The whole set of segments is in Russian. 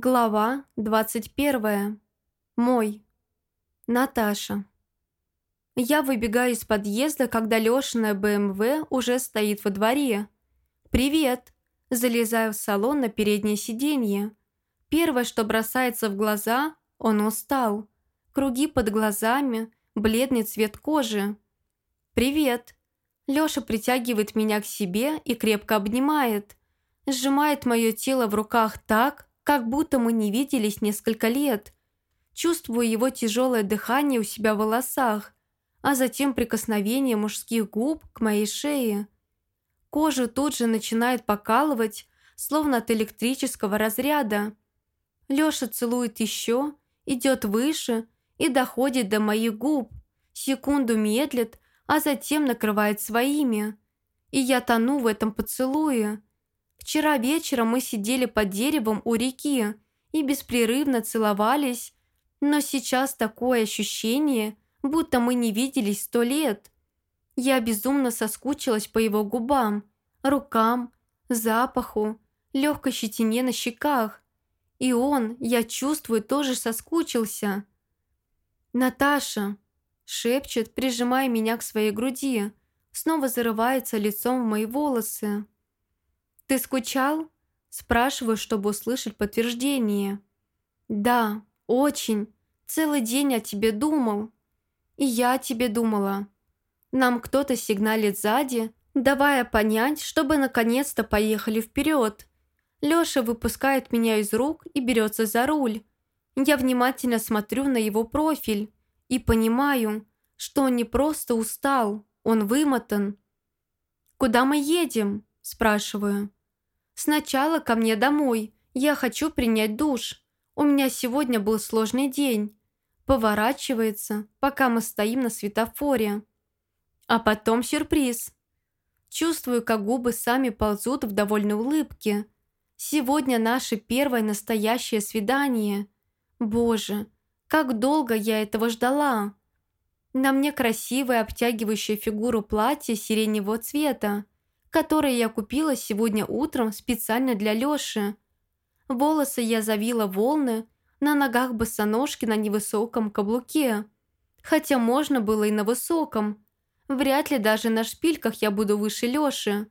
Глава 21. Мой. Наташа. Я выбегаю из подъезда, когда Лешина БМВ уже стоит во дворе. «Привет!» Залезаю в салон на переднее сиденье. Первое, что бросается в глаза, он устал. Круги под глазами, бледный цвет кожи. «Привет!» Лёша притягивает меня к себе и крепко обнимает. Сжимает мое тело в руках так, как будто мы не виделись несколько лет. Чувствую его тяжелое дыхание у себя в волосах, а затем прикосновение мужских губ к моей шее. Кожу тут же начинает покалывать, словно от электрического разряда. Лёша целует еще, идет выше и доходит до моих губ, секунду медлит, а затем накрывает своими. И я тону в этом поцелуе, Вчера вечером мы сидели под деревом у реки и беспрерывно целовались, но сейчас такое ощущение, будто мы не виделись сто лет. Я безумно соскучилась по его губам, рукам, запаху, легкой щетине на щеках. И он, я чувствую, тоже соскучился. «Наташа!» – шепчет, прижимая меня к своей груди, снова зарывается лицом в мои волосы. «Ты скучал?» Спрашиваю, чтобы услышать подтверждение. «Да, очень. Целый день о тебе думал. И я о тебе думала. Нам кто-то сигналит сзади, давая понять, чтобы наконец-то поехали вперед. Лёша выпускает меня из рук и берется за руль. Я внимательно смотрю на его профиль и понимаю, что он не просто устал, он вымотан. «Куда мы едем?» – спрашиваю. Сначала ко мне домой. Я хочу принять душ. У меня сегодня был сложный день. Поворачивается, пока мы стоим на светофоре. А потом сюрприз. Чувствую, как губы сами ползут в довольной улыбке. Сегодня наше первое настоящее свидание. Боже, как долго я этого ждала. На мне красивая обтягивающая фигуру платье сиреневого цвета которые я купила сегодня утром специально для Лёши. Волосы я завила волны, на ногах босоножки на невысоком каблуке. Хотя можно было и на высоком. Вряд ли даже на шпильках я буду выше Лёши.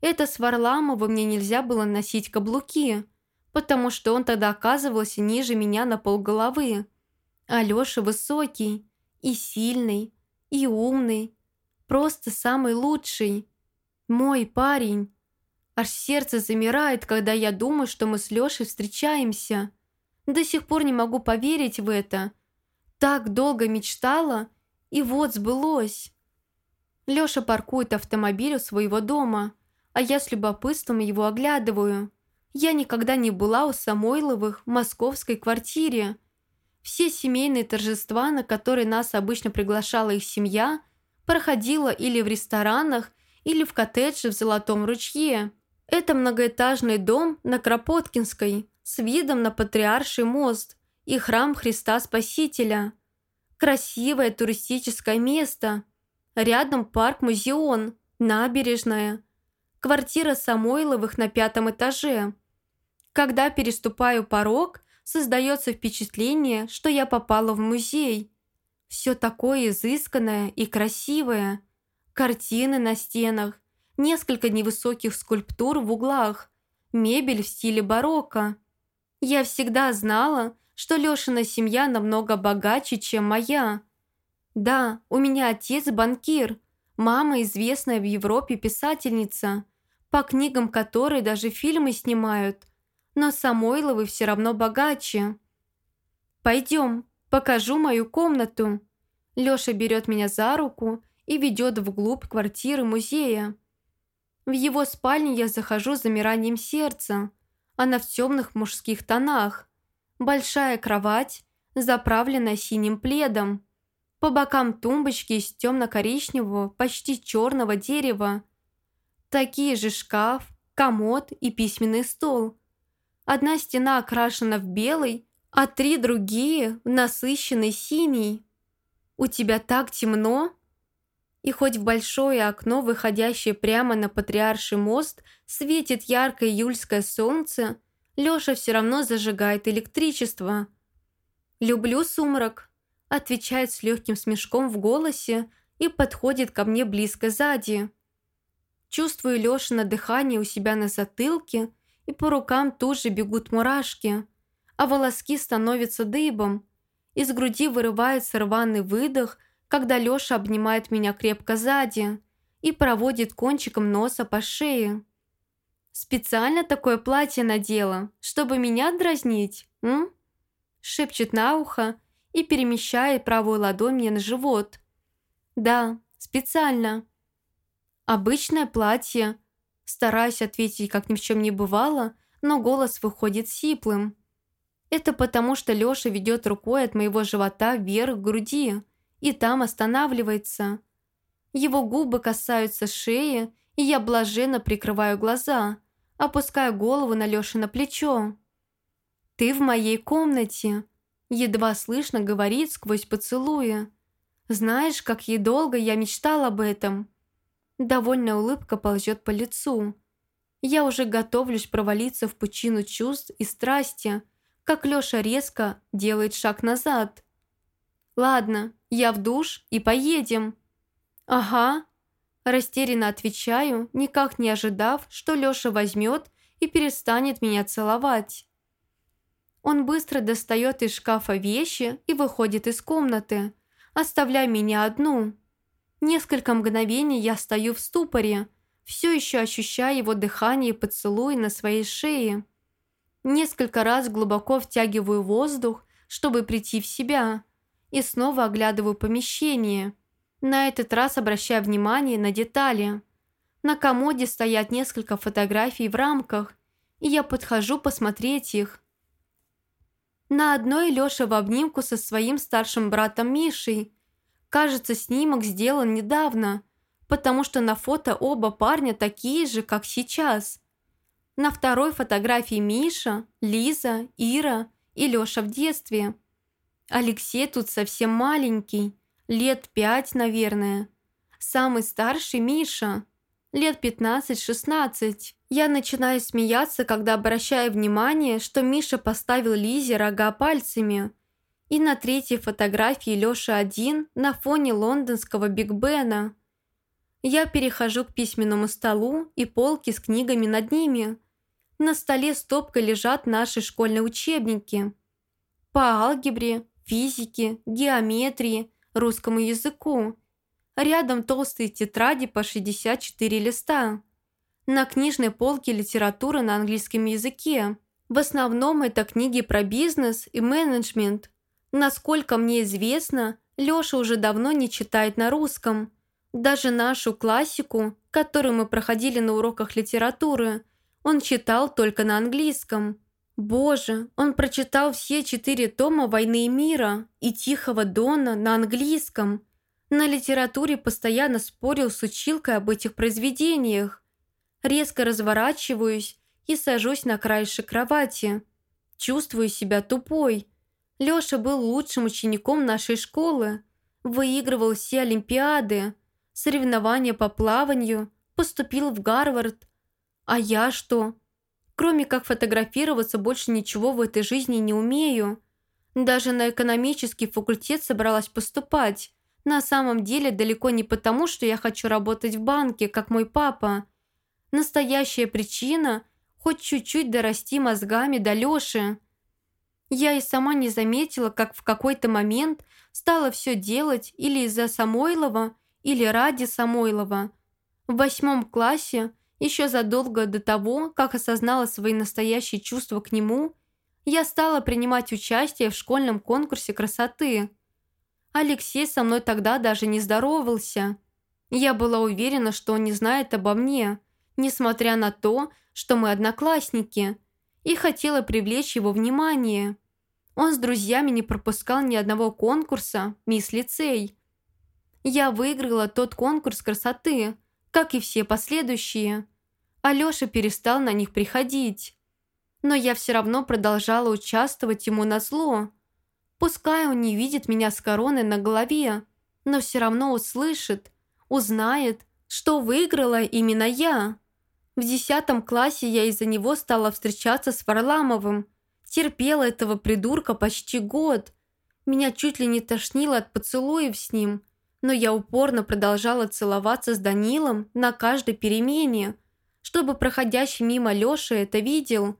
Это с Варламовым мне нельзя было носить каблуки, потому что он тогда оказывался ниже меня на полголовы. А Лёша высокий, и сильный, и умный. Просто самый лучший. Мой парень. Аж сердце замирает, когда я думаю, что мы с Лешей встречаемся. До сих пор не могу поверить в это. Так долго мечтала, и вот сбылось. Лёша паркует автомобиль у своего дома, а я с любопытством его оглядываю. Я никогда не была у Самойловых в московской квартире. Все семейные торжества, на которые нас обычно приглашала их семья, проходила или в ресторанах, или в коттедже в Золотом ручье. Это многоэтажный дом на Кропоткинской с видом на Патриарший мост и храм Христа Спасителя. Красивое туристическое место. Рядом парк-музеон, набережная. Квартира Самойловых на пятом этаже. Когда переступаю порог, создается впечатление, что я попала в музей. Все такое изысканное и красивое – Картины на стенах, несколько невысоких скульптур в углах, мебель в стиле барокко. Я всегда знала, что Лешина семья намного богаче, чем моя. Да, у меня отец банкир, мама известная в Европе писательница, по книгам которой даже фильмы снимают. Но Самойловы все равно богаче. «Пойдем, покажу мою комнату». Лёша берет меня за руку и ведет вглубь квартиры музея. В его спальне я захожу с замиранием сердца. Она в темных мужских тонах. Большая кровать, заправленная синим пледом. По бокам тумбочки из темно-коричневого, почти черного дерева. Такие же шкаф, комод и письменный стол. Одна стена окрашена в белый, а три другие в насыщенный синий. «У тебя так темно?» И хоть в большое окно, выходящее прямо на Патриарший мост, светит яркое июльское солнце, Лёша все равно зажигает электричество. «Люблю сумрак», – отвечает с легким смешком в голосе и подходит ко мне близко сзади. Чувствую Лёшино дыхание у себя на затылке, и по рукам тут же бегут мурашки, а волоски становятся дыбом. Из груди вырывается рваный выдох, когда Лёша обнимает меня крепко сзади и проводит кончиком носа по шее. «Специально такое платье надела, чтобы меня дразнить, м?» Шепчет на ухо и перемещает правую ладонь мне на живот. «Да, специально». «Обычное платье». Стараюсь ответить, как ни в чем не бывало, но голос выходит сиплым. Это потому, что Лёша ведет рукой от моего живота вверх к груди и там останавливается. Его губы касаются шеи, и я блаженно прикрываю глаза, опуская голову на Лёшино плечо. «Ты в моей комнате», – едва слышно говорит сквозь поцелуя. «Знаешь, как ей долго я мечтал об этом». Довольная улыбка ползет по лицу. Я уже готовлюсь провалиться в пучину чувств и страсти, как Лёша резко делает шаг назад. «Ладно, я в душ и поедем». «Ага». Растерянно отвечаю, никак не ожидав, что Лёша возьмет и перестанет меня целовать. Он быстро достает из шкафа вещи и выходит из комнаты, оставляя меня одну. Несколько мгновений я стою в ступоре, все еще ощущая его дыхание и поцелуй на своей шее. Несколько раз глубоко втягиваю воздух, чтобы прийти в себя, и снова оглядываю помещение – на этот раз обращая внимание на детали. На комоде стоят несколько фотографий в рамках, и я подхожу посмотреть их. На одной Лёша в обнимку со своим старшим братом Мишей. Кажется, снимок сделан недавно, потому что на фото оба парня такие же, как сейчас. На второй фотографии Миша, Лиза, Ира и Лёша в детстве. Алексей тут совсем маленький, Лет пять, наверное. Самый старший Миша. Лет 15-16. Я начинаю смеяться, когда обращаю внимание, что Миша поставил Лизе рога пальцами. И на третьей фотографии Лёша один на фоне лондонского Биг Бена. Я перехожу к письменному столу и полки с книгами над ними. На столе стопкой лежат наши школьные учебники. По алгебре, физике, геометрии, русскому языку. Рядом толстые тетради по 64 листа. На книжной полке литература на английском языке. В основном это книги про бизнес и менеджмент. Насколько мне известно, Лёша уже давно не читает на русском. Даже нашу классику, которую мы проходили на уроках литературы, он читал только на английском. Боже, он прочитал все четыре тома «Войны и мира» и «Тихого дона» на английском. На литературе постоянно спорил с училкой об этих произведениях. Резко разворачиваюсь и сажусь на краешек кровати. Чувствую себя тупой. Лёша был лучшим учеником нашей школы. Выигрывал все олимпиады, соревнования по плаванию, поступил в Гарвард. А я что? Кроме как фотографироваться, больше ничего в этой жизни не умею. Даже на экономический факультет собралась поступать. На самом деле далеко не потому, что я хочу работать в банке, как мой папа. Настоящая причина – хоть чуть-чуть дорасти мозгами до Лёши. Я и сама не заметила, как в какой-то момент стала все делать или из-за Самойлова, или ради Самойлова. В восьмом классе еще задолго до того, как осознала свои настоящие чувства к нему, я стала принимать участие в школьном конкурсе красоты. Алексей со мной тогда даже не здоровался. Я была уверена, что он не знает обо мне, несмотря на то, что мы одноклассники, и хотела привлечь его внимание. Он с друзьями не пропускал ни одного конкурса «Мисс Лицей». Я выиграла тот конкурс красоты, как и все последующие. Алёша перестал на них приходить. Но я все равно продолжала участвовать ему на зло. Пускай он не видит меня с короной на голове, но все равно услышит, узнает, что выиграла именно я. В десятом классе я из-за него стала встречаться с Варламовым. Терпела этого придурка почти год. Меня чуть ли не тошнило от поцелуев с ним, но я упорно продолжала целоваться с Данилом на каждой перемене, чтобы проходящий мимо Лёша это видел.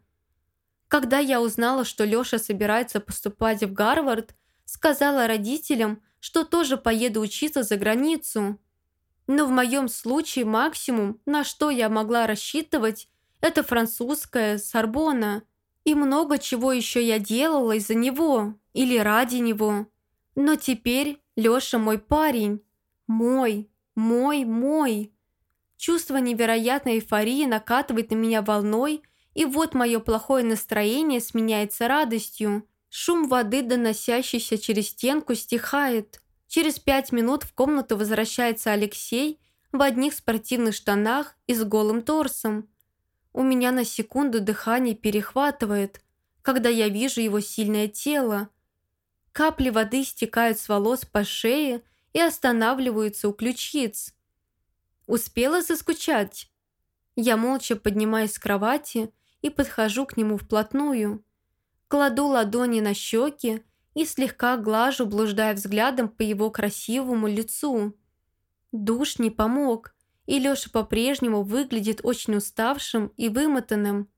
Когда я узнала, что Лёша собирается поступать в Гарвард, сказала родителям, что тоже поеду учиться за границу. Но в моем случае максимум, на что я могла рассчитывать, это французская Сорбона. И много чего еще я делала из-за него или ради него. Но теперь Лёша мой парень. Мой, мой, мой. Чувство невероятной эйфории накатывает на меня волной, и вот мое плохое настроение сменяется радостью. Шум воды, доносящийся через стенку, стихает. Через пять минут в комнату возвращается Алексей в одних спортивных штанах и с голым торсом. У меня на секунду дыхание перехватывает, когда я вижу его сильное тело. Капли воды стекают с волос по шее и останавливаются у ключиц. Успела заскучать? Я молча поднимаюсь с кровати и подхожу к нему вплотную. Кладу ладони на щеки и слегка глажу, блуждая взглядом по его красивому лицу. Душ не помог, и Лёша по-прежнему выглядит очень уставшим и вымотанным.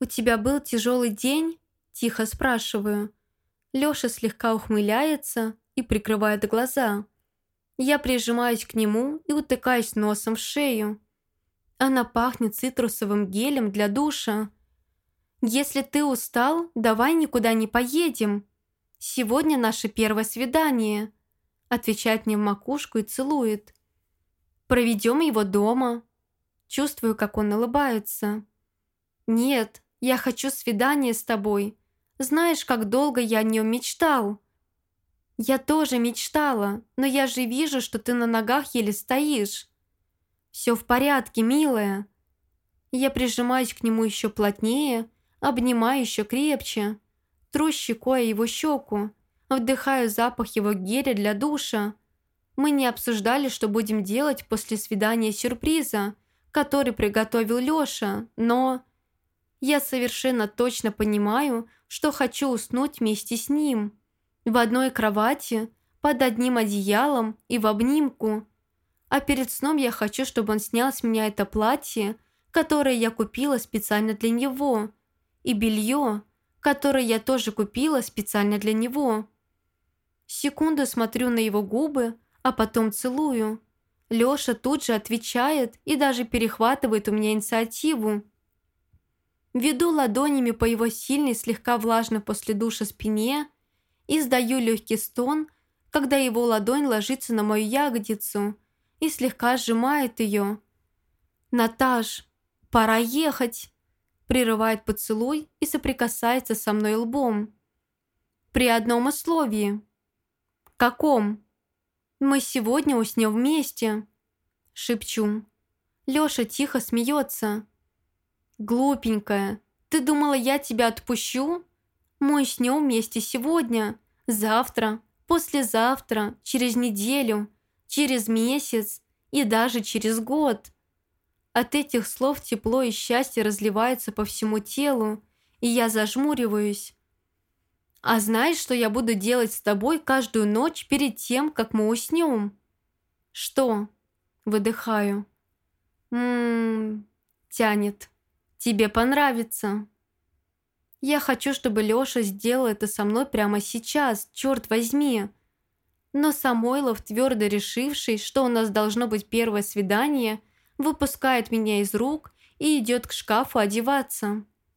«У тебя был тяжелый день?» – тихо спрашиваю. Лёша слегка ухмыляется и прикрывает глаза. Я прижимаюсь к нему и утыкаюсь носом в шею. Она пахнет цитрусовым гелем для душа. «Если ты устал, давай никуда не поедем. Сегодня наше первое свидание», отвечает мне в макушку и целует. «Проведем его дома». Чувствую, как он улыбается. «Нет, я хочу свидание с тобой. Знаешь, как долго я о нем мечтал?» «Я тоже мечтала, но я же вижу, что ты на ногах еле стоишь». «Все в порядке, милая». Я прижимаюсь к нему еще плотнее, обнимаю еще крепче, тру щекой его щеку, вдыхаю запах его геля для душа. Мы не обсуждали, что будем делать после свидания сюрприза, который приготовил Лёша, но... Я совершенно точно понимаю, что хочу уснуть вместе с ним. В одной кровати, под одним одеялом и в обнимку. А перед сном я хочу, чтобы он снял с меня это платье, которое я купила специально для него, и белье, которое я тоже купила специально для него. Секунду смотрю на его губы, а потом целую. Лёша тут же отвечает и даже перехватывает у меня инициативу. Веду ладонями по его сильной, слегка влажной после душа спине, Издаю легкий стон, когда его ладонь ложится на мою ягодицу и слегка сжимает ее. «Наташ, пора ехать!» Прерывает поцелуй и соприкасается со мной лбом. «При одном условии». «Каком?» «Мы сегодня уснем вместе», — шепчу. Лёша тихо смеется. «Глупенькая, ты думала, я тебя отпущу?» Мы уснем вместе сегодня, завтра, послезавтра, через неделю, через месяц и даже через год. От этих слов тепло и счастье разливается по всему телу, и я зажмуриваюсь. А знаешь, что я буду делать с тобой каждую ночь перед тем, как мы уснем? Что? Выдыхаю. Ммм, тянет. Тебе понравится. Я хочу, чтобы Лёша сделал это со мной прямо сейчас, черт возьми. Но Самойлов, твердо решивший, что у нас должно быть первое свидание, выпускает меня из рук и идет к шкафу одеваться.